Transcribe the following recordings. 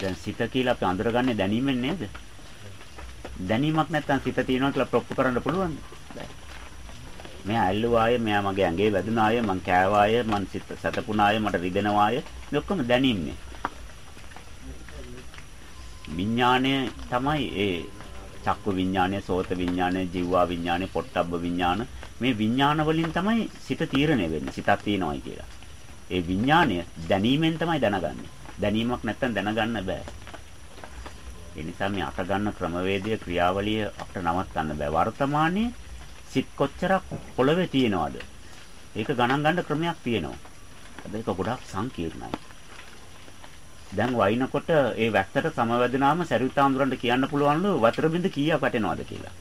දැන් සිත කියලා අපි අඳුරගන්නේ දැනීමෙන් නේද? දැනීමක් නැත්නම් සිත තියෙනවා කියලා ප්‍රොප්පු කරන්න පුළුවන්ද? බෑ. මෙයා ඇල්ලුවාය, මෙයා මගේ ඇඟේ වැදුනාය, මං කෑවාය, මං සිත සතපුනාය, මට රිදෙනවාය. මේ ඔක්කොම දැනීමනේ. විඥාණය තමයි ඒ චක්කු විඥානය, සෝත විඥානය, ජීවා විඥානය, පොට්ටබ්බ විඥාන මේ විඥාන වලින් තමයි සිත තීරණය වෙන්නේ. සිතක් තියෙනවායි කියලා. ඒ විඥානය දැනීමෙන් තමයි දැනගන්නේ. දැනීමක් නැත්තම් දැනගන්න බෑ. ඒ නිසා මේ අට ගන්න ක්‍රමවේදය ක්‍රියාවලිය අපිට නවත්තන්න බෑ. වර්තමානයේ සිත් කොච්චරක් පොළවේ තියෙනවද? ඒක ගණන් ගන්න ක්‍රමයක් තියෙනවා. හැබැයි ඒක ගොඩාක් සංකීර්ණයි. දැන් වයින්කොට ඒ වැස්සට සමවැදුනාම සරිතාඳුරන්ට කියන්න පුළුවන්ලු වතුර බින්ද කීයක් වැටෙනවද කියලා.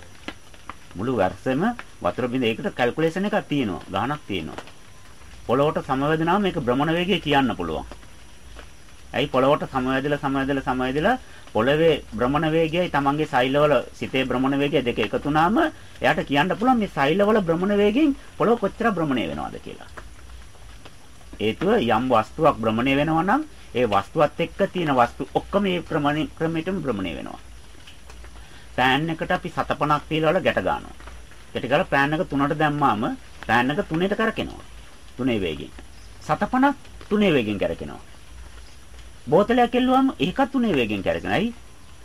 මුළු වර්ෂෙම වතුර බින්ද ඒකට කැල්කියුලේෂන් එකක් තියෙනවා. ගාණක් තියෙනවා. පොළොවට සමවැදුනාම මේක භ්‍රමණ වේගය කියන්න පුළුවන්. ඇයි පොළොවට සමවැදලා සමවැදලා සමවැදලා පොළවේ භ්‍රමණ වේගයයි තමන්ගේ සෛලවල සිතේ භ්‍රමණ වේගය දෙක එකතු වුනාම එයාට කියන්න පුළුවන් මේ සෛලවල භ්‍රමණ වේගයෙන් පොළොව කොච්චර භ්‍රමණය වෙනවද කියලා. හේතුව යම් වස්තුවක් භ්‍රමණය වෙනවා නම් ඒ වස්තුවත් එක්ක තියෙන වස්තු ඔක්කොම මේ ප්‍රමාණය ක්‍රමයටම භ්‍රමණය වෙනවා. පෑන් එකට අපි සතපනක් තියලා වල ගැට ගන්නවා. ගැට ගාලා පෑන් එක තුනට දැම්මාම පෑන් එක තුනේට කරකිනවා. තුනේ වේගෙන්. සතපනක් තුනේ වේගෙන් කරකිනවා. බෝතලයක් එල්ලුවම ඒකත් තුනේ වේගෙන් කරකිනවා. ඇයි?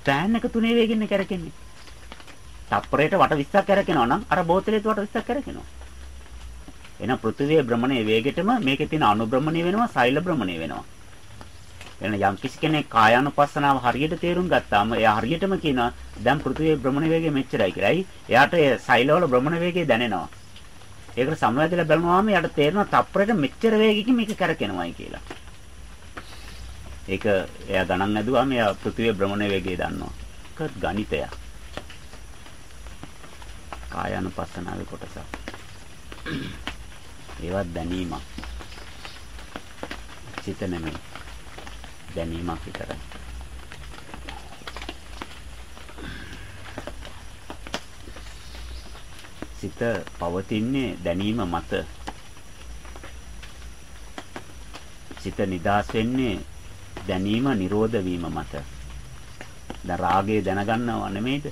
පෑන් එක තුනේ වේගෙන් කරකින්නේ. තප්පරයට වට 20ක් කරකිනවා නම් අර බෝතලෙත් වට 20ක් කරකිනවා. එහෙනම් පෘථිවියේ භ්‍රමණයේ වේගෙටම මේකේ තියෙන අනුභ්‍රමණය වෙනවා, සෛල භ්‍රමණය වෙනවා. එන යම් කිසි කෙනෙක් කායානුපස්සනාව හරියට තේරුම් ගත්තාම එයා හරියටම කියනවා දැන් පෘථිවියේ භ්‍රමණ වේගය මෙච්චරයි කියලා. ඇයි? එයාට ඒ සෛලවල භ්‍රමණ වේගය දැනෙනවා. ඒකට සමවැදලා බලනවාම එයාට තේරෙනවා තප්පරයට මෙච්චර වේගකින් මේක කරකිනවයි කියලා. ඒක එයා ගණන් නැදුවාම එයා පෘථිවියේ භ්‍රමණ වේගය දන්නවා. ඒක ගණිතය. කායානුපස්සනාවේ කොටස. ඒවත් දැනීමක්. සිත නෙමෙයි. දැනීමක් විතරයි. සිත පවතින්නේ දැනීම මත. සිත නිදාස් වෙන්නේ දැනීම නිරෝධ වීම මත. දැන් රාගය දැනගන්නව නෙමෙයිද?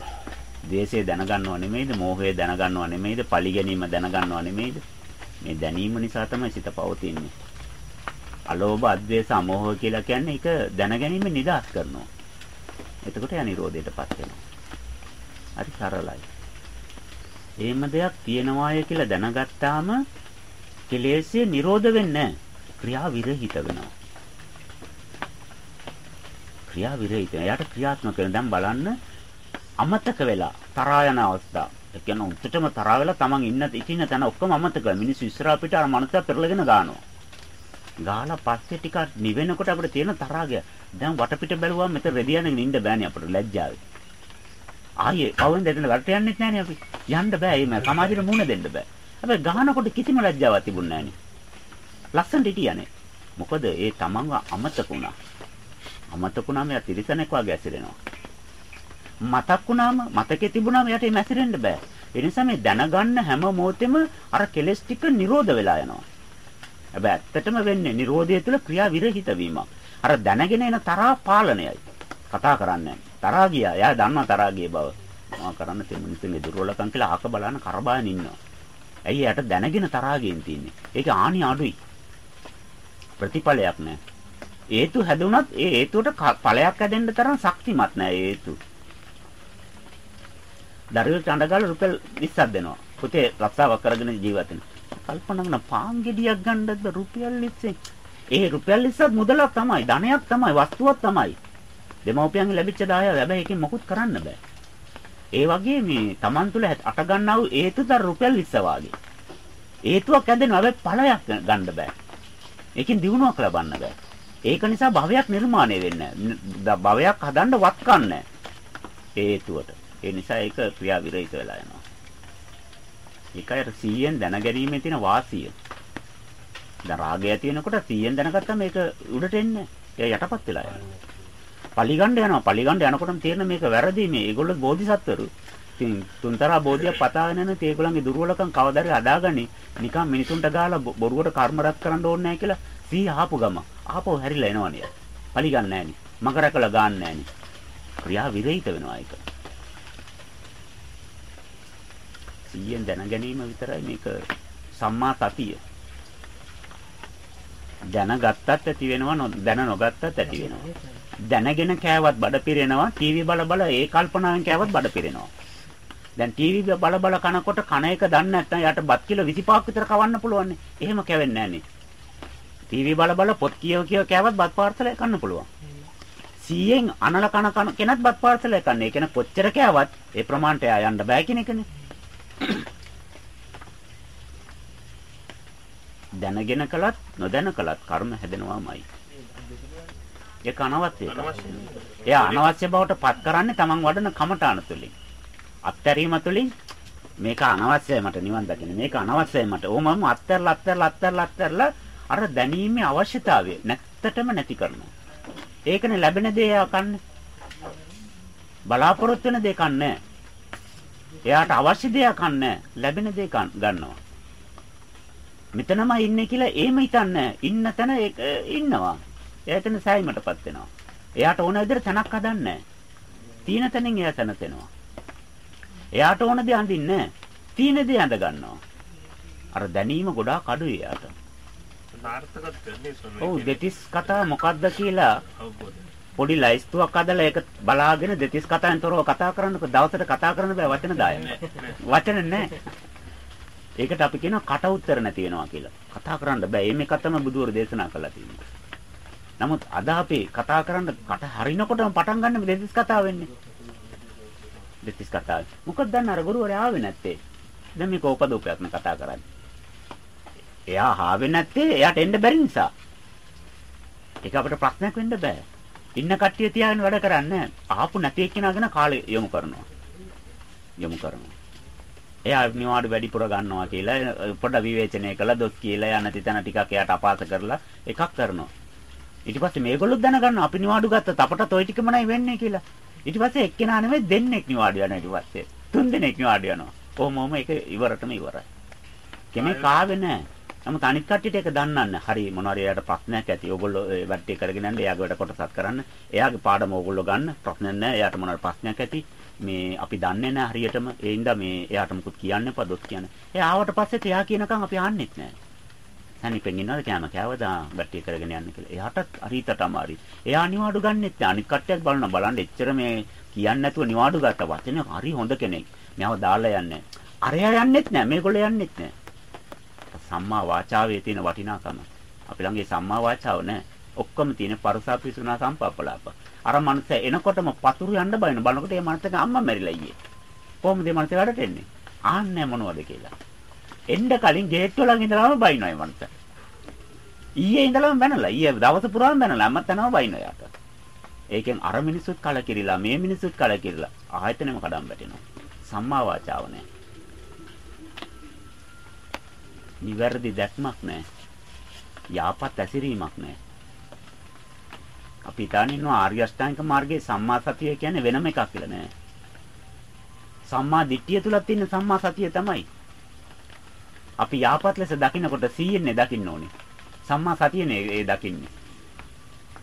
ද්වේෂය දැනගන්නව නෙමෙයිද? මෝහය දැනගන්නව නෙමෙයිද? පලි ගැනීම දැනගන්නව නෙමෙයිද? මේ දැනීම නිසා තමයි සිත පවතින්නේ. අලෝභ අද්වේෂ අමෝහ කියලා කියන්නේ ඒක දැනගැනීම නිදාස් කරනවා. එතකොට යා නිරෝධයටපත් වෙනවා. හරි සරලයි. එහෙම දෙයක් තියනවාය කියලා දැනගත්තාම කෙලෙස්ය නිරෝධ වෙන්නේ ක්‍රියා විරහිත වෙනවා. ක්‍රියා විරහිත. එයාට ක්‍රියාත්මක වෙන දැන් බලන්න අමතක වෙලා තරහා යන අවස්ථාව. ඒ කියන්නේ උත්තරම තරහා වෙලා තමන් ඉන්න ඉතින තැන ඔක්කොම අමතක වෙලා මිනිස්සු ඉස්සරහා පිට අර මනස පෙරලගෙන ගන්නවා. ගාලා පස්සේ ටිකක් නිවෙනකොට අපිට තියෙන තරහාගය. දැන් වටපිට බැලුවම මෙතන රෙදියනගෙන ඉන්න බෑනේ අපිට ලැජ්ජාවේ. ආයේ කවෙන් දෙන්න වැට යන්නෙත් නෑනේ අපි. යන්න බෑ එහෙම සමාජෙට මුණ දෙන්න බෑ. හැබැයි ගහනකොට කිසිම ලැජ්ජාවක් තිබුණ නෑනේ. ලස්සනට හිටියානේ. මොකද ඒ තමන්ව අමතක වුණා. අමතක වුණාම එයා තිරිසනෙක් වගේ ඇසිරෙනවා. මතක් වුණාම මතකේ තිබුණාම එයාට එමෙ ඇසිරෙන්න බෑ. ඒ නිසා මේ දැනගන්න හැම මොහොතෙම අර කෙලස් ටික නිරෝධ වෙලා යනවා. හැබැයි ඇත්තටම වෙන්නේ Nirodha තුළ ක්‍රියා විරහිත වීමක්. අර දැනගෙන එන තරහා පාලනයයි. කතා කරන්නේ තරහා ගියා. එයා දන්නවා තරහා ගිය බව. මොනවා කරන්න තියෙන මිනිස්සුන්ගේ දුර්වලකම් කියලා ආක බලන කරබායන ඉන්නවා. ඇයි එයාට දැනගෙන තරහා ගෙන් තින්නේ? ඒක ආනි අඩුයි. ප්‍රතිඵලයක් නැහැ. හේතු හැදුනත් ඒ හේතුවට ඵලයක් හැදෙන්න තරම් ශක්තිමත් නැහැ හේතු. දරුවෙක් අඬගාලා රුපියල් 20ක් දෙනවා. පුතේ රස්සාවක් කරගෙන ජීවත් වෙනවා. කල්පනා කරන පාන් ගෙඩියක් ගන්නද රුපියල් 20 ඒ රුපියල් 20ක් මුදලක් තමයි ධනයක් තමයි වස්තුවක් තමයි දෙමව්පියන්ගෙන් ලැබිච්ච දායාද හැබැයි ඒකෙන් මොකුත් කරන්න බෑ ඒ වගේ මේ Taman තුල අට ගන්නා වූ හේතුතර රුපියල් 20 වාගේ හේතුවක් ඇදෙනවා හැබැයි ඵලයක් ගන්න බෑ ඒකෙන් දිනුවක් ලබන්න බෑ ඒක නිසා භවයක් නිර්මාණය වෙන්නේ භවයක් හදන්න වත් කන්නේ හේතුවට ඒ නිසා ඒක ක්‍රියා විරහිත වෙලා යනවා ඒකයි අර 100ෙන් දැනගැනීමේ තියෙන වාසිය. දැන් රාගය තියෙනකොට 100ෙන් දැනගත්තම මේක උඩට එන්නේ. ඒ යටපත් වෙලා යනවා. පලිගණ්ඩ යනවා. පලිගණ්ඩ යනකොටම තේරෙන මේක වැරදි මේ. ඒගොල්ලෝ බෝධිසත්වරු. ඉතින් තුන්තරා බෝධිය පතාගෙන යන තේගොල්ලන්ගේ දුර්වලකම් කවදාද අදාගන්නේ. නිකන් මිනිසුන්ට ගාලා බොරුවට කර්ම රැස් කරන්න ඕනේ නැහැ කියලා 100 ආපු ගම. ආපහු හැරිලා එනවනේ. පලිගන්න නැහනේ. මග රැකලා ගන්න නැහනේ. ක්‍රියා විරහිත වෙනවා ඒක. සිහියෙන් දැන ගැනීම විතරයි මේක සම්මා සතිය. දැනගත්තත් ඇති වෙනවා දැන නොගත්තත් ඇති වෙනවා. දැනගෙන කෑවත් බඩ පිරෙනවා ටීවී බල බල ඒ කල්පනාවෙන් කෑවත් බඩ පිරෙනවා. දැන් ටීවී බල බල කනකොට කන එක දන්නේ නැත්නම් යාට බත් කිලෝ 25ක් විතර කවන්න පුළුවන්. එහෙම කැවෙන්නේ නැහනේ. ටීවී බල බල පොත් කියව කියව කෑවත් බත් පාර්සලයක් කන්න පුළුවන්. 100න් අනල කන කන කෙනත් බත් පාර්සලයක් කන්නේ. ඒ කියන්නේ කොච්චර කෑවත් ඒ ප්‍රමාණයට යන්න බෑ කියන එකනේ. දැනගෙන කළත් නොදැන කළත් කර්ම හැදෙනවාමයි. ඒක අනවශ්‍ය එකක්. එයා අනවශ්‍ය බවට පත් කරන්නේ Taman වඩන කමඨාන තුලින්. අත්හැරීම තුලින් මේක අනවශ්‍යයි මට නිවන් දකින්න. මේක අනවශ්‍යයි මට. ඕමම අත්හැරලා අත්හැරලා අත්හැරලා අත්හැරලා අර දැනීමේ අවශ්‍යතාවය නැත්තටම නැති කරනවා. ඒකනේ ලැබෙන දේ එයා කන්නේ. බලාපොරොත්තු වෙන දේ කන්නේ. එයාට අවශ්‍ය දේ කන්නේ. ලැබෙන දේ ගන්නවා. මෙතනම ඉන්නේ කියලා එහෙම හිතන්නේ ඉන්න තැන ඉන්නවා. එයාටන සෑයීමටපත් වෙනවා. එයාට ඕන විදිහට තැනක් හදන්නේ තීන තැනින් එයා තැනතෙනවා. එයාට ඕන දේ අඳින්නේ තීන දේ අඳ ගන්නවා. අර දැනීම ගොඩාක් අඩුයි එයාට. ඔව් දෙතිස් කතා මොකද්ද කියලා පොඩි ලයිස්තුවක් අදලා ඒක බලාගෙන දෙතිස් කතාවෙන් තොරව කතා කරන්නකො දවසට කතා කරන්න බෑ වචන 10. වචන නැහැ. ඒකට අපි කියනවා කට උත්තර නැති වෙනවා කියලා. කතා කරන්න බෑ. මේ කතම බුදුවර දේශනා කළා තියෙනවා. නමුත් අද අපි කතා කරන්න කට හරිනකොටම පටන් ගන්න දෙතිස් කතාව වෙන්නේ. දෙතිස් කතාව. මොකද දැන් අර ගුරුවරයා ආවේ නැත්තේ. දැන් මේක උපදෝපයක් නේ කතා කරන්නේ. එයා ආවේ නැත්තේ එයාට එන්න බැරි නිසා. ඒක අපිට ප්‍රශ්නයක් වෙන්න බෑ. ඉන්න කට්ටිය තියාගෙන වැඩ කරන්නේ ආපු නැති එක්කිනාගෙන කාලය යොමු කරනවා. යොමු කරනවා. එයා නිවාඩු වැඩිපුර ගන්නවා කියලා පොඩ විවේචනය කළා දොස් කියලා යන තිතන ටිකක් එයාට අපාස කරලා එකක් කරනවා. ඊට පස්සේ මේගොල්ලෝ දැනගන්න අපි නිවාඩු ගත්තත් අපටත් ওই ටිකම නයි වෙන්නේ කියලා. ඊට පස්සේ එක්කෙනා නෙමෙයි දෙන්නෙක් නිවාඩු යනවා ඊට පස්සේ. තුන් දෙනෙක් නිවාඩු යනවා. කොහොමම ඒක ඉවරටම ඉවරයි. කෙනෙක් ආවේ නැහැ. නමුත් අනිත් කට්ටියට ඒක දන්නන්න. හරි මොනවාරි එයාට ප්‍රශ්නයක් ඇති. ඕගොල්ලෝ ඒ වැඩේ කරගෙන යන්න එයාගේ වැඩ කොටසක් කරන්න. එයාගේ පාඩම ඕගොල්ලෝ ගන්න. ප්‍රශ්නයක් නැහැ. එයාට මොනවාරි ප්‍රශ්නයක් ඇති. මේ අපි දන්නේ නැහැ හරියටම. ඒ හින්දා මේ එයාට මුකුත් කියන්න එපා දොස් කියන්න. එයා ආවට පස්සේ එයා කියනකම් අපි අහන්නෙත් නැහැ. තනිපෙන් ඉන්නවද කෑම කෑවදා බැට්ටි කරගෙන යන්න කියලා. එයාටත් හරිතට අමාරුයි. එයා නිවාඩු ගන්නෙත් නෑ. අනිත් කට්ටියක් බලන බලන්න එච්චර මේ කියන්නේ නැතුව නිවාඩු ගත්ත වචනේ හරි හොඳ කෙනෙක්. මෙයාව දාලා යන්නේ. අරයා යන්නෙත් නෑ. මේගොල්ලෝ යන්නෙත් නෑ. සම්මා වාචාවේ තියෙන වටිනාකම. අපි ළඟ සම්මා වාචාව නෑ. ඔක්කොම තියෙන පරසා පිසුනා සම්පප්පලාප. අර මනුස්ස එනකොටම පතුරු යන්න බයින බලනකොට ඒ මනුස්සගේ අම්මා මැරිලා ඊයේ. කොහොමද මේ මනුස්ස වැඩට එන්නේ? ආන්නේ මොනවද කියලා. එන්න කලින් ගේට්ටුව ළඟ ඉඳලාම බයිනවා ඒ මනුස්සයා. ඊයේ ඉඳලාම බැනලා. ඊයේ දවස පුරාම බැනලා අම්මත් බයිනවා යාට. ඒකෙන් අර මිනිස්සුත් කලකිරිලා මේ මිනිස්සුත් කලකිරිලා ආයතනෙම කඩම් වැටෙනවා. සම්මා වාචාව නැහැ. නිවැරදි දැක්මක් නැහැ. යාපත් ඇසිරීමක් නැහැ. අපි හිතාගෙන ඉන්නවා ආර්ය අෂ්ටාංගික මාර්ගයේ සම්මා සතිය කියන්නේ වෙනම එකක් කියලා නෑ. සම්මා දිට්ඨිය තුල තියෙන සම්මා සතිය තමයි. අපි යාපත් ලෙස දකින්නකොට 100න්නේ දකින්න ඕනේ. සම්මා සතියනේ ඒ දකින්නේ.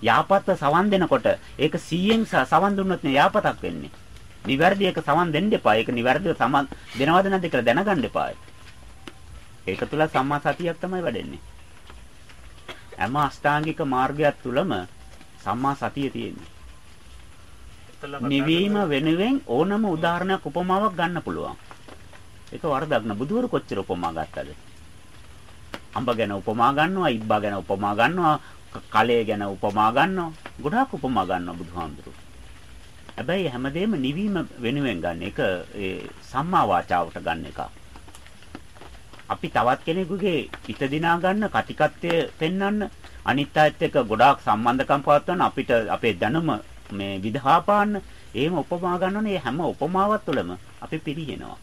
යාපත්ව සවන් දෙනකොට ඒක 100න් සවන් දුන්නොත් නේ යාපතක් වෙන්නේ. නිවැරදි එක සවන් දෙන්න එපා. ඒක නිවැරදිව සමන් දෙනවද නැද්ද කියලා දැනගන්න එපා. ඒක තුල සම්මා සතියක් තමයි වැඩෙන්නේ. හැම අෂ්ටාංගික මාර්ගයක් තුලම සම්මා සතිය තියෙන්නේ. නිවීම වෙනුවෙන් ඕනම උදාහරණයක් උපමාවක් ගන්න පුළුවන්. ඒක වරදක් න බුදුවරු කොච්චර උපමා ගත්තද? අඹ ගැන උපමා ගන්නවා, ඉබ්බා ගැන උපමා ගන්නවා, කලයේ ගැන උපමා ගන්නවා. ගොඩාක් උපමා ගන්නවා බුදුහාමුදුරුවෝ. හැබැයි හැමදේම නිවීම වෙනුවෙන් ගන්න එක ඒ සම්මා වාචාවට ගන්න එක. අපි තවත් කෙනෙකුගේ හිත දිනා ගන්න කටිකත්වය පෙන්වන්න අනිත් අයත් එක්ක ගොඩාක් සම්බන්ධකම් පවත්වන්න අපිට අපේ දැනුම මේ විදහාපාන්න එහෙම උපමා ගන්නනේ හැම උපමාවක් තුළම අපි පිරිනනවා.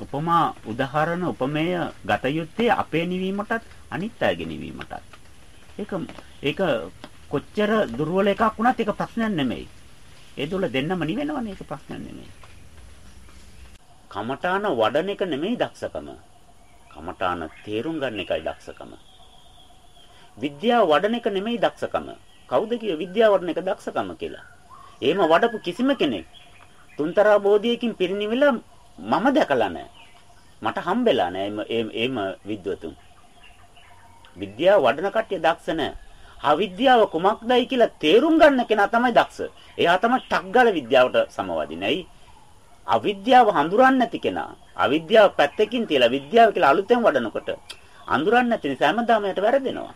උපමා උදාහරණ උපමේය ගත යුත්තේ අපේ නිවීමටත් අනිත් අයගේ නිවීමටත්. ඒක ඒක කොච්චර දුර්වල එකක් වුණත් ඒක ප්‍රශ්නයක් නෙමෙයි. ඒ දුල දෙන්නම නිවෙනවනේ ඒක ප්‍රශ්නයක් නෙමෙයි. කමඨාන වඩන එක නෙමෙයි දක්ෂකම. කමඨාන තේරුම් ගන්න එකයි දක්ෂකම. විද්‍යාව වඩන එක නෙමෙයි දක්ෂකම. කවුද කිය විද්‍යාව වඩන එක දක්ෂකම කියලා. එහෙම වඩපු කිසිම කෙනෙක් තුන්තරා බෝධියකින් පිරිනිවිලා මම දැකලා නැහැ. මට හම්බෙලා නැහැ එහෙම එහෙම විද්වතුන්. විද්‍යාව වඩන කට්ටිය දක්ෂ නැහැ. අවිද්‍යාව කුමක්දයි කියලා තේරුම් ගන්න කෙනා තමයි දක්ෂ. එයා තමයි ටග්ගල විද්‍යාවට සමවදිනයි. අවිද්‍යාව හඳුරන්නේ නැති කෙනා අවිද්‍යාව පැත්තකින් තියලා විද්‍යාව කියලා අලුතෙන් වඩනකොට අඳුරන්නේ නැති නිසා හැමදාම යට වැරදෙනවා.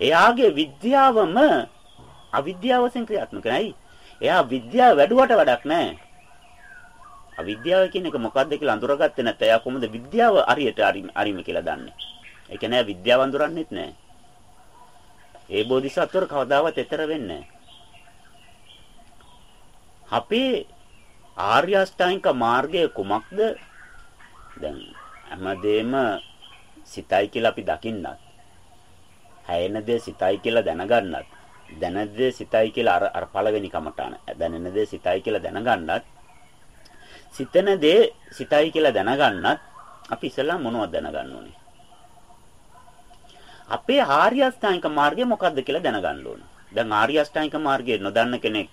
එයාගේ විද්‍යාවම අවිද්‍යාව වශයෙන් ක්‍රියාත්මක නයි. එයා විද්‍යාව වැඩුවට වැඩක් නැහැ. අවිද්‍යාව කියන එක මොකක්ද කියලා අඳුරගත්තේ නැත්නම් එයා කොහොමද විද්‍යාව අරියට අරිම කියලා දන්නේ? ඒ කියන්නේ විද්‍යාව අඳුරන්නේත් නැහැ. ඒ බෝධිසත්වර කවදාවත් ඈතර වෙන්නේ නැහැ. අපේ ආර්ය අෂ්ටාංගික මාර්ගය කුමක්ද? දැන් හැමදේම සිතයි කියලා අපි දකින්නත්. හැයෙන දේ සිතයි කියලා දැනගන්නත්. දැනෙන දේ සිතයි කියලා අර අර පළවෙනි කමටාන. දැනෙන දේ සිතයි කියලා දැනගන්නත්. සිතන දේ සිතයි කියලා දැනගන්නත් අපි ඉස්සෙල්ලා මොනවද දැනගන්න ඕනේ? අපේ ආර්ය අෂ්ටාංගික මාර්ගය මොකක්ද කියලා දැනගන්න ඕනේ. දැන් ආර්ය අෂ්ටාංගික මාර්ගය නොදන්න කෙනෙක්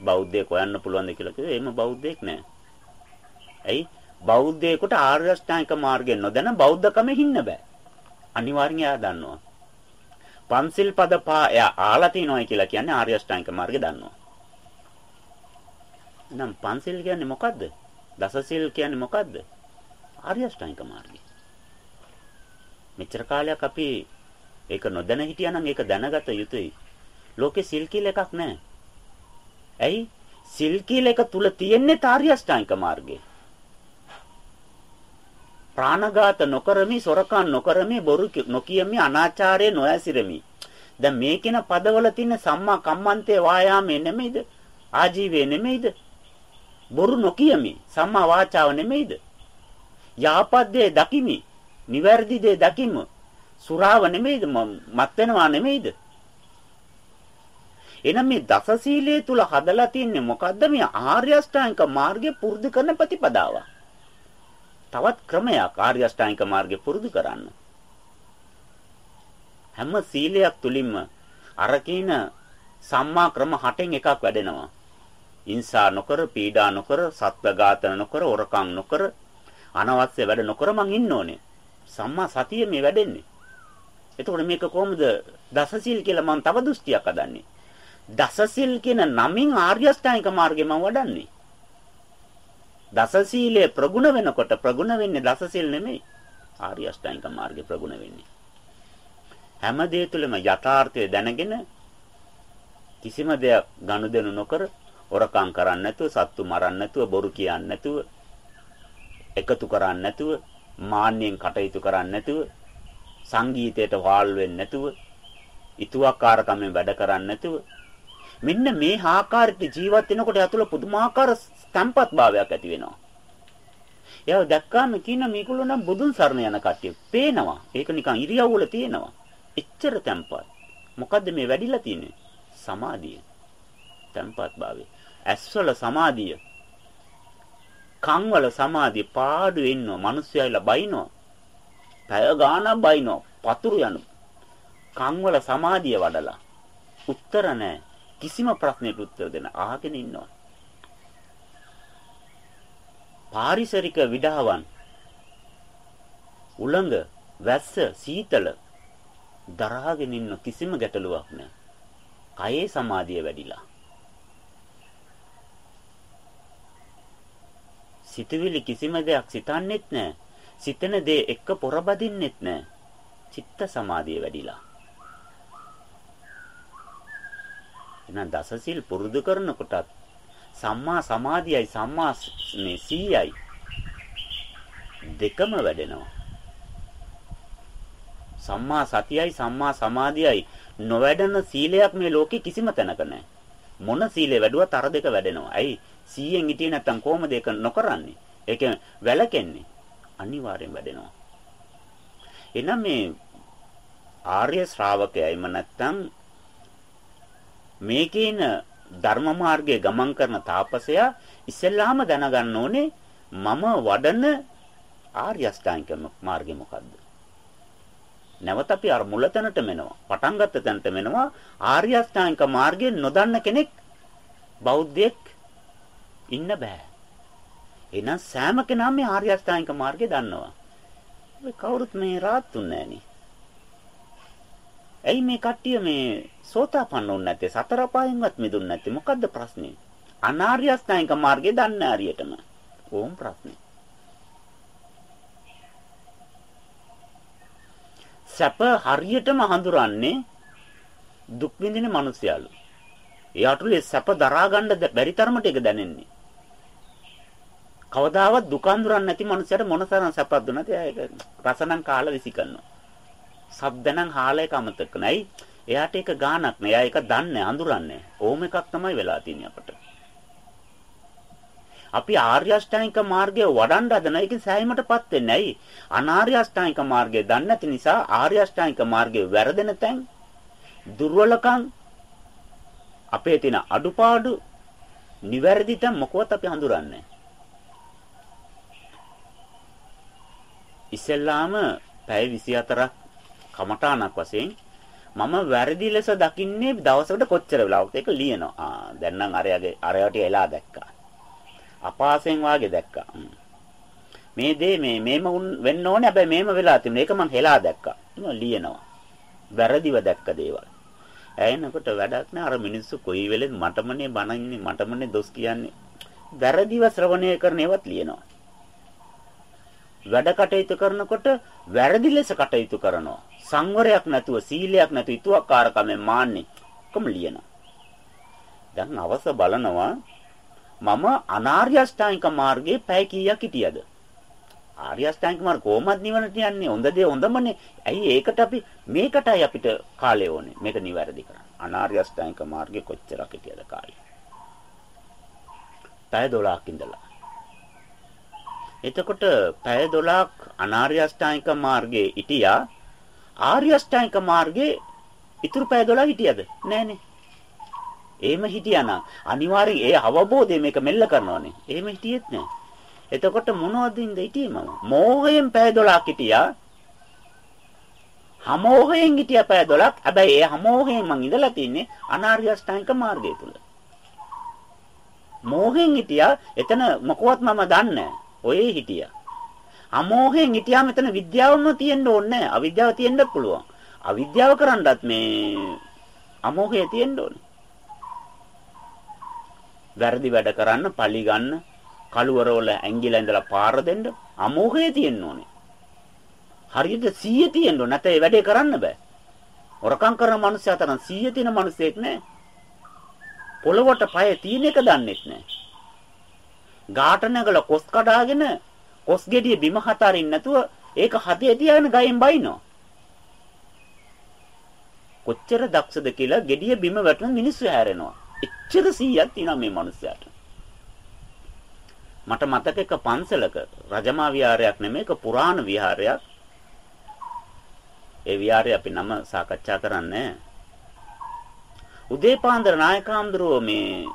බෞද්ධයෙක් හොයන්න පුළුවන්ද කියලා කිව්වේ එහෙම බෞද්ධයෙක් නෑ. ඇයි? බෞද්ධයෙකුට ආර්ය අෂ්ටාංගික මාර්ගය නොදැන බෞද්ධකමෙ හින්න බෑ. අනිවාර්යෙන් එයා දන්නවා. පන්සිල් පද පහ එයා ආලා තිනවයි කියලා කියන්නේ ආර්ය අෂ්ටාංගික මාර්ගය දන්නවා. නම් පන්සිල් කියන්නේ මොකද්ද? දසසිල් කියන්නේ මොකද්ද? ආර්ය අෂ්ටාංගික මාර්ගය. මෙච්චර කාලයක් අපි ඒක නොදැන හිටියානම් ඒක දැනගත යුතුයි. ලෝකේ සිල් කියලා එකක් නැහැ. ඇයි? සිල් කියලා එක තුල තියෙන්නේ ආර්ය අෂ්ටාංගික මාර්ගය. ප්‍රාණඝාත නොකරමි, සොරකම් නොකරමි, බොරු නොකියමි, අනාචාරය නොඇසිරමි. දැන් මේ කියන පදවල තියෙන සම්මා කම්මන්තේ වායාමේ නෙමෙයිද? ආජීවයේ නෙමෙයිද? බොරු නොකියමි, සම්මා වාචාව නෙමෙයිද? යාපත් දේ දකිමි, නිවැරදි දේ දකිමු. සුරාව නෙමෙයිද? මත් වෙනවා නෙමෙයිද? එහෙනම් මේ දසශීලයේ තුල හදලා තින්නේ මොකද්ද මේ ආර්ය අෂ්ටාංගික මාර්ගය පුරුදු කරන ප්‍රතිපදාව. තවත් ක්‍රමයක් ආර්ය අෂ්ටාංගික මාර්ගය පුරුදු කරන්න. හැම සීලයක් තුලින්ම අරකින සම්මා ක්‍රම 8න් එකක් වැඩෙනවා. ඉන්සා නොකර, පීඩා නොකර, සත්ව ඝාතන නොකර, ඔරකම් නොකර, අනවශ්‍ය වැඩ නොකර මං ඉන්න ඕනේ. සම්මා සතිය මේ වැඩෙන්නේ. එතකොට මේක කොහොමද දසසීල් කියලා මම තව දෘෂ්ටියක් හදන්නේ. දසසිල් කියන නමින් ආර්ය අෂ්ටාංගික මාර්ගය මම වඩන්නේ. දසසීලයේ ප්‍රගුණ වෙනකොට ප්‍රගුණ වෙන්නේ දසසිල් නෙමෙයි. ආර්ය අෂ්ටාංගික මාර්ගය ප්‍රගුණ වෙන්නේ. හැම දෙය තුළම යථාර්ථය දැනගෙන කිසිම දෙයක් ගනුදෙනු නොකර හොරකම් කරන්නේ නැතුව සත්තු මරන්නේ නැතුව බොරු කියන්නේ නැතුව එකතු කරන්නේ නැතුව මාන්නෙන් කටයුතු කරන්නේ නැතුව සංගීතයට වාල් වෙන්නේ නැතුව ඉතුවක්කාරකමෙන් වැඩ කරන්නේ නැතුව මෙන්න මේ ආකාරයට ජීවත් වෙනකොට ඇතුළ පුදුමාකාර ස්තම්පත් භාවයක් ඇති වෙනවා. එයා දැක්කාම කියන මේගොල්ලෝ නම් බුදුන් සරණ යන කට්ටිය. පේනවා. ඒක නිකන් ඉරියව්වල තියෙනවා. එච්චර තැම්පත්. මොකද්ද මේ වැඩිලා තියෙන්නේ? සමාධිය. තැම්පත් භාවය. ඇස්වල සමාධිය. කන්වල සමාධිය පාඩු ඉන්නවා. මිනිස්සුයලා බයිනවා. පැය ගාණක් බයිනවා. පතුරු යන. කන්වල සමාධිය වඩලා. උත්තර නැහැ. කිසිම ප්‍රශ්නයකට උත්තර දෙන්න අහගෙන ඉන්නවා. පාරිසරික විඩාවන් උලඟ වැස්ස සීතල දරාගෙන ඉන්න කිසිම ගැටලුවක් නැහැ. කයේ සමාධිය වැඩිලා. සිතුවිලි කිසිම දෙයක් සිතන්නෙත් නැහැ. සිතන දේ එක්ක පොරබදින්නෙත් නැහැ. චිත්ත සමාධිය වැඩිලා. එහෙනම් දසසිල් පුරුදු කරනකොටත් සම්මා සමාධියයි සම්මා මේ සීයයි දෙකම වැඩෙනවා. සම්මා සතියයි සම්මා සමාධියයි නොවැඩෙන සීලයක් මේ ලෝකේ කිසිම තැනක නැහැ. මොන සීලේ වැඩුවත් අර දෙක වැඩෙනවා. ඇයි? සීයෙන් හිටියේ නැත්තම් කොහොමද ඒක නොකරන්නේ? ඒක වැළකෙන්නේ. අනිවාර්යෙන් වැඩෙනවා. එහෙනම් මේ ආර්ය ශ්‍රාවකයයිම නැත්තම් මේකේන ධර්ම මාර්ගයේ ගමන් කරන තාපසයා ඉස්සෙල්ලාම දැනගන්න ඕනේ මම වඩන ආර්ය අෂ්ටාංගික මාර්ගය මොකද්ද? නැවත අපි අර මුල තැනට මෙනවා. පටන් ගත්ත තැනට මෙනවා. ආර්ය අෂ්ටාංගික මාර්ගයේ නොදන්න කෙනෙක් බෞද්ධයෙක් ඉන්න බෑ. එහෙනම් සෑම කෙනාම මේ ආර්ය අෂ්ටාංගික මාර්ගය දන්නවා. මේ කවුරුත් මේ රාත්තුන්නේ නෑනේ. ඇයි මේ කට්ටිය මේ සෝතාපන්න වුනේ නැත්තේ? සතර පායෙන්වත් මිදුන්නේ නැත්තේ? මොකද්ද ප්‍රශ්නේ? අනාර්ය අෂ්ටාංගික මාර්ගය දන්නේ හරියටම. ඕම් ප්‍රශ්නේ. සැප හරියටම හඳුරන්නේ දුක් විඳින මිනිසයාලු. එයාටුලේ සැප දරා ගන්න බැරි තරමට ඒක දැනෙන්නේ. කවදාවත් දුක අඳුරන්නේ නැති මනුස්සයට මොන තරම් සැපක් දුන්නත් ඒක රසනම් කාලා විසි කරනවා. සබ්දනම් හාලයක අමතක නැයි. එයාට ඒක ගානක් නෑ. එයා ඒක දන්නේ අඳුරන්නේ. ඕම එකක් තමයි වෙලා තියෙන්නේ අපට. අපි ආර්ය අෂ්ටාංගික මාර්ගය වඩන්න හදන එකෙන් සෑයීමටපත් වෙන්නේ නැයි. අනාර්ය අෂ්ටාංගික මාර්ගය දන්නේ නැති නිසා ආර්ය අෂ්ටාංගික මාර්ගයේ වැරදෙන තැන් දුර්වලකම් අපේ තියෙන අඩුපාඩු නිවැරදි තැන් මොකවත් අපි හඳුරන්නේ ඉස්සෙල්ලාම පැය 24ක් කමඨාණක් වශයෙන් මම වැරදි ලෙස දකින්නේ දවසකට කොච්චර වෙලාවක්ද ඒක ලියනවා. ආ දැන් නම් අරයාගේ අරයට එලා දැක්කා. අපාසෙන් වාගේ දැක්කා. මේ දේ මේ මේම වෙන්න ඕනේ හැබැයි මේම වෙලා තිබුණා. ඒක මං හෙලා දැක්කා. ඒක ලියනවා. වැරදිව දැක්ක දේවල්. ඇයෙනකොට වැඩක් නෑ අර මිනිස්සු කොයි වෙලෙත් මටමනේ බනන්නේ මටමනේ දොස් කියන්නේ. වැරදිව ශ්‍රවණය කරන ඒවත් ලියනවා. වැඩ කටයුතු කරනකොට වැරදි ලෙස කටයුතු කරනවා. සංවරයක් නැතුව සීලයක් නැතුව ඊතුවක්කාරකමෙන් මාන්නේ කොම ලියනවා. දැන් අවස බලනවා මම අනාර්ය අෂ්ටාංගික මාර්ගයේ පැය කීයක් හිටියද? ආර්ය අෂ්ටාංගික මාර්ග කොහොමද නිවනට යන්නේ? හොඳ දේ හොඳමනේ. ඇයි ඒකට අපි මේකටයි අපිට කාලය ඕනේ. මේක නිවැරදි කරන්න. අනාර්ය අෂ්ටාංගික මාර්ගයේ කොච්චරක් හිටියද කාලය? පැය 12ක් ඉඳලා. එතකොට පැය 12ක් අනාර්ය අෂ්ටාංගික මාර්ගයේ හිටියා. ආර්ය අෂ්ටාංගික මාර්ගයේ ඉතුරු පැය 12 හිටියද? නෑනේ. එහෙම හිටියානම් අනිවාර්යෙන් ඒ අවබෝධය මේක මෙල්ල කරනවානේ. එහෙම හිටියෙත් නෑ. එතකොට මොනවද ඉඳ හිටියේ මම? මෝහයෙන් පැය 12ක් හිටියා. හමෝහයෙන් හිටියා පැය 12ක්. හැබැයි ඒ හමෝහයෙන් මං ඉඳලා තින්නේ අනාර්ය අෂ්ටාංගික මාර්ගය තුල. මෝහෙන් හිටියා එතන මොකවත් මම දන්නේ ඔයේ හිටියා. අමෝහෙන් හිටියාම එතන විද්‍යාවම තියෙන්න ඕනේ නැහැ. අවිද්‍යාව තියෙන්න පුළුවන්. අවිද්‍යාව කරන්නත් මේ අමෝහය තියෙන්න ඕනේ. වැරදි වැඩ කරන්න, පලි ගන්න, කළුවරවල ඇඟිලා ඉඳලා පාර දෙන්න අමෝහය තියෙන්න ඕනේ. හරියට 100 තියෙන්න ඕනේ. නැත්නම් ඒ වැඩේ කරන්න බෑ. හොරකම් කරන මනුස්සයා තරම් 100 තියෙන මනුස්සයෙක් නෑ. පොළවට පය තියෙන එක දන්නෙත් නෑ. ගාට නැගලා කොස් කඩාගෙන කොස් ගෙඩිය බිම හතරින් නැතුව ඒක හදේ තියාගෙන ගයින් බයිනවා. කොච්චර දක්ෂද කියලා ගෙඩිය බිම වැටෙන මිනිස්සු හැරෙනවා. එච්චර 100ක් තියෙනවා මේ මිනිස්සයාට. මට මතක එක පන්සලක රජමා විහාරයක් නෙමෙයි ඒක පුරාණ විහාරයක්. ඒ විහාරය අපි නම සාකච්ඡා කරන්නේ උදේ පාන්දර නායකාම්දරුව මේ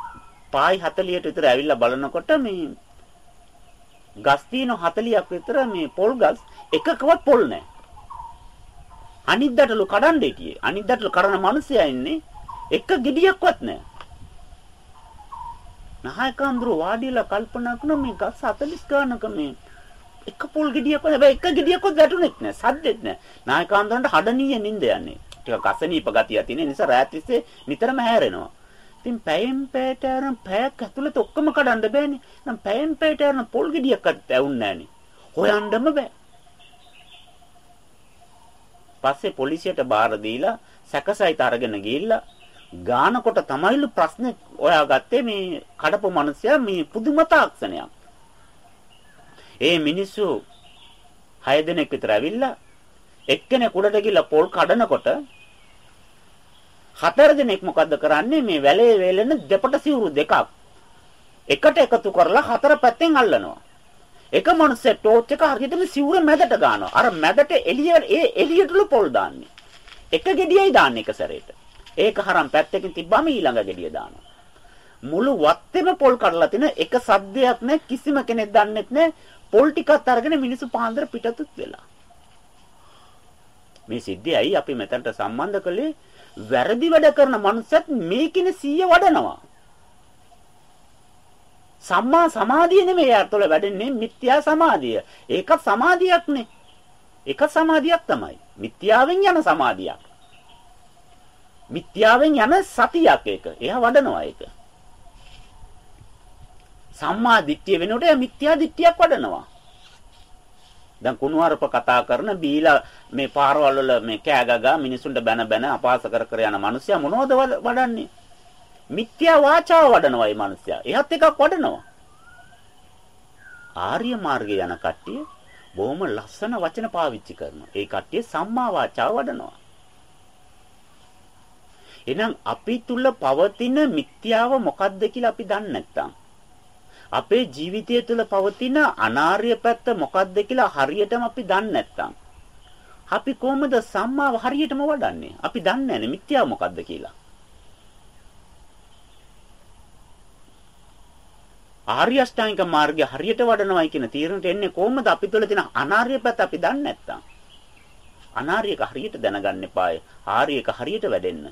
පායි 40ට විතර ඇවිල්ලා බලනකොට මේ ගස් තියෙන 40ක් විතර මේ පොල් ගස් එකකවත් පොල් නැහැ. අනිද්දාටලු කඩන්න හිටියේ. අනිද්දාටලු කරන මිනිසයා ඉන්නේ එක ගෙඩියක්වත් නැහැ. නහයකඳුර වාඩිලා කල්පනා කරන මේ ගස් 40 ගානක මේ එක පොල් ගෙඩියක් හැබැයි එක ගෙඩියක්වත් වැටුනෙත් නෑ සද්දෙත් නෑ නායකාන්දරන්ට හඩනීය නිින්ද යන්නේ ටික කසනීප ගතිය තියෙන නිසා රාත් තිස්සේ නිතරම හැරෙනවා ඉතින් පැයෙන් පැයට අරන් පැයක් ඇතුළත ඔක්කොම කඩන්න බෑනේ. නම් පැයෙන් පැයට අරන් පොල් ගෙඩියක්වත් ඇවුන්නේ නෑනේ හොයන්නම බෑ. පස්සේ පොලිසියට බාර දීලා සැකසයිත අරගෙන ගිහිල්ලා ගානකොට තමයිලු ප්‍රශ්නේ ඔයාගත්තේ මේ කඩපු මිනිසයා මේ පුදුම තාක්ෂණයක්. ඒ මිනිස්සු 6 දෙනෙක් විතර ඇවිල්ලා එක්කෙනෙක් උඩට ගිහලා පොල් කඩනකොට හතර දෙනෙක් මොකද්ද කරන්නේ මේ වැලේ වේලෙන දෙපට සිවුරු දෙකක් එකට එකතු කරලා හතර පැත්තෙන් අල්ලනවා. එක මිනිස්සෙක් ටෝච් එක හරියටම සිවුර මැදට ගන්නවා. අර මැදට එළිය ඒ එළියටලු පොල් දාන්නේ. එක ගෙඩියයි දාන්නේ එක සැරේට. ඒක හරම් පැත්තකින් තිබ්බම ඊළඟ ගෙඩිය දානවා. මුළු වත්තේම පොල් කඩලා තින එක සද්දයක් නැහැ කිසිම කෙනෙක් දන්නෙත් නැහැ. පොල් ටිකත් අරගෙන මිනිස්සු පාන්දර පිටතුත් වෙලා. මේ සිද්ධිය ඇයි අපි මෙතනට සම්බන්ධ කළේ? වැරදි වැඩ කරන මනුස්සයත් මේකින 100 වඩනවා. සම්මා සමාධිය නෙමෙයි යාතුල වැඩෙන්නේ මිත්‍යා සමාධිය. ඒක සමාධියක්නේ. ඒක සමාධියක් තමයි. මිත්‍යාවෙන් යන සමාධියක්. මිත්‍යාවෙන් යන සතියක් ඒක. එයා වඩනවා ඒක. සම්මා දිට්ඨිය වෙනකොට මිත්‍යා දිට්ඨියක් වඩනවා. දැන් කුණුවarp කතා කරන බීලා මේ පාරවල් වල මේ කෑ ගගා මිනිසුන්ට බැන බැන අපාස කර කර යන මිනිස්සයා මොනවද වඩන්නේ? මිත්‍යා වාචාව වඩනවා මේ මිනිස්සයා. එහත් එකක් වඩනවා. ආර්ය මාර්ගයේ යන කට්ටිය බොහොම ලස්සන වචන පාවිච්චි කරනවා. ඒ කට්ටිය සම්මා වාචාව වඩනවා. එහෙනම් අපි තුල පවතින මිත්‍යාව මොකක්ද කියලා අපි දන්නේ නැත්නම් අපේ ජීවිතය තුළ පවතින අනාර්ය පැත්ත මොකක්ද කියලා හරියටම අපි දන්නේ නැත්නම් අපි කොහොමද සම්මාව හරියටම වඩන්නේ? අපි දන්නේ නැහැ මිත්‍යාව මොකක්ද කියලා. ආර්ය අෂ්ටාංගික මාර්ගය හරියට වඩනවයි කියන තීරණයට එන්නේ කොහොමද අපි තුළ තියෙන අනාර්ය පැත්ත අපි දන්නේ නැත්නම්. අනාර්යක හරියට දැනගන්න එපායි. ආර්යක හරියට වැඩෙන්න.